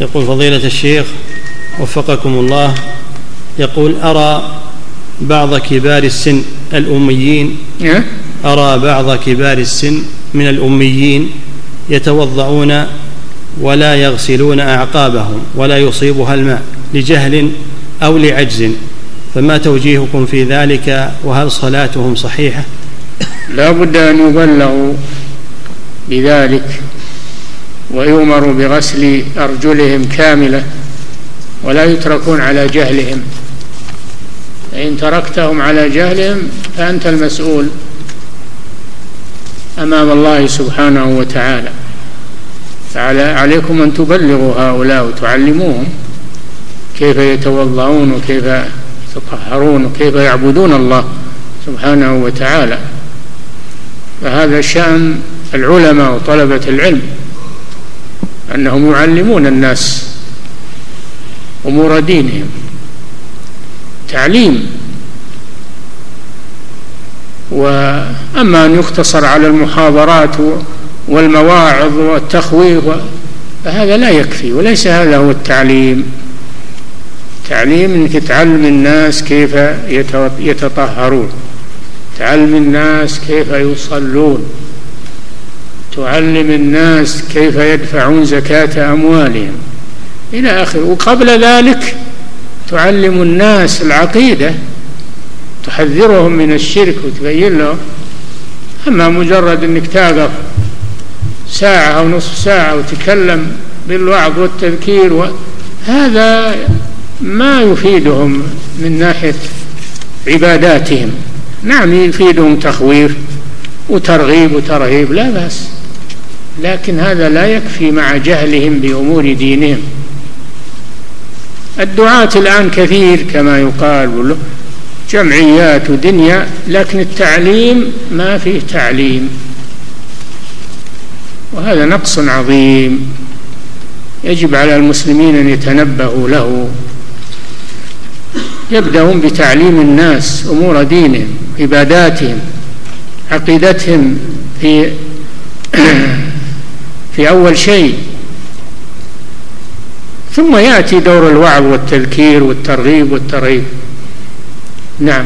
يقول فضيلة الشيخ وفقكم الله يقول أرى بعض كبار السن الأميين إيه؟ أرى بعض كبار السن من الأميين يتوضعون ولا يغسلون أعقابهم ولا يصيبها الماء لجهل أو لعجز فما توجيهكم في ذلك؟ وهل صلاتهم صحيحة؟ لا بد أن يبلغوا بذلك. ويؤمروا بغسل أرجلهم كاملة ولا يتركون على جهلهم. فإن تركتهم على جهلهم فأنت المسؤول أمام الله سبحانه وتعالى. عليكم أن تبلغوا هؤلاء وتعلموهم كيف يتوضعون وكيف يتطهرون وكيف يعبدون الله سبحانه وتعالى. فهذا شأن العلماء وطلبة العلم أنهم يعلمون الناس أمور دينهم. تعليم. وأما أن يقتصر على المحاضرات والمواعظ والتخويف فهذا لا يكفي وليس هذا هو التعليم. تعليم إنك تعلم الناس كيف يتطهرون. تعلم الناس كيف يصلون. تعلم الناس كيف يدفعون زكاة أموالهم. إلى آخره وقبل ذلك تعلم الناس العقيدة تحذرهم من الشرك وتبين لهم. أما مجرد أنك تقف ساعة أو نصف ساعة وتكلم بالوعظ والتذكير هذا ما يفيدهم من ناحية عباداتهم. نعم يفيدهم تخويف وترغيب وترهيب لا بأس. لكن هذا لا يكفي مع جهلهم بأمور دينهم. الدعاة الآن كثير كما يقال جمعيات ودنيا لكن التعليم ما فيه تعليم. وهذا نقص عظيم يجب على المسلمين أن يتنبهوا له. يبدأون بتعليم الناس أمور دينهم عباداتهم عقيدتهم في في أول شيء. ثم يأتي دور الوعظ والتذكير والترغيب والترهيب. نعم.